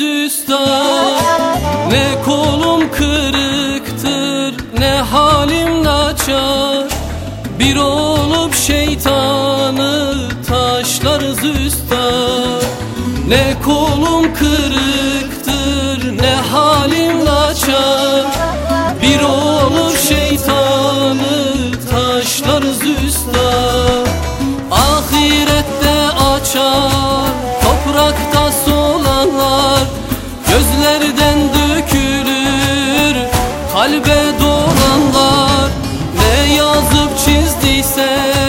üstad Ne kolum kırıktır ne halim naçar. Bir olup şeytanı taşlarız üstad. Ne kolum kırıktır ne halim naçar. Bir olup kalbe dolanlar Ne yazıp çizdiyse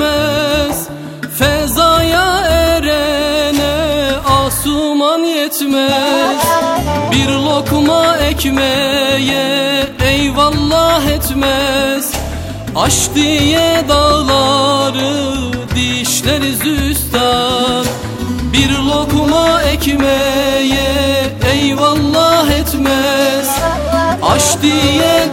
meyletmez Fezaya erene asuman yetmez. Bir lokma ekmeğe eyvallah etmez. Aş diye dağları dişleriz üstad Bir lokma ekmeğe eyvallah etmez. Aş diye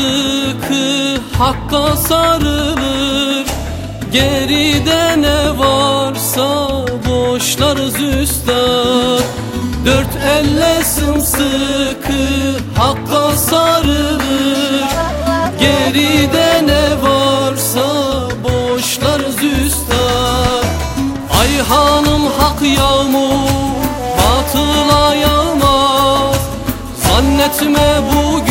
sımsıkı hakka sarılır. Geride ne varsa boşlarız üstad. Dört elle sımsıkı hakka sarılır. Geride ne varsa boşlarız üstad. Ayhanım hak yağmur batıla yağmaz. Zannetme bu